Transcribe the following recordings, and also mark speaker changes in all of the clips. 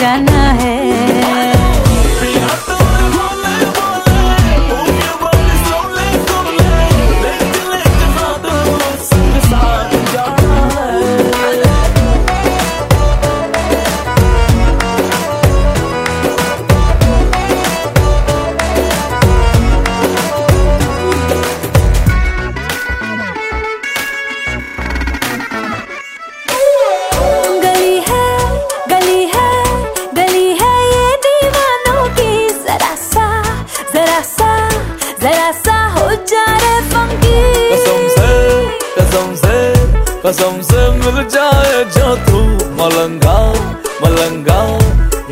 Speaker 1: dana कसम से मिल जाए जो तू मलंगा मलंगा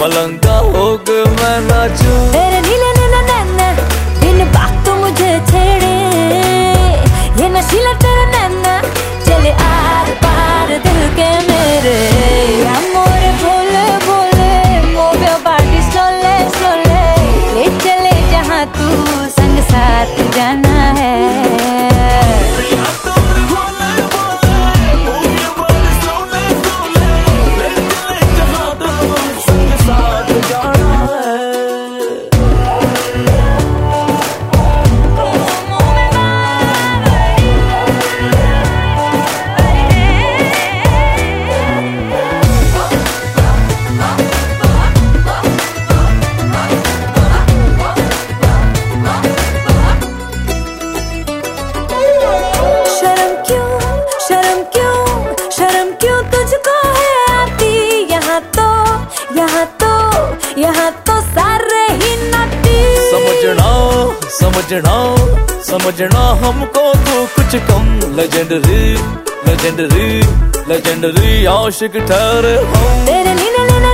Speaker 1: मलंगा हो गए मैं नाचू।
Speaker 2: तेरे नीले नीले नैना दिन बात तो मुझे छेड़े। ये नशीला तेरा नैना चले आर पार दिल के मेरे। मोरे भोले भोले तू जाना। यहाँ तो यहाँ तो सारे ही नटी।
Speaker 1: समझना समझना समझना हमको तो कुछ कम। लेजेंडरी लेजेंडरी लेजेंडरी आशिक ठहरे हम
Speaker 2: तेरे नीले नीले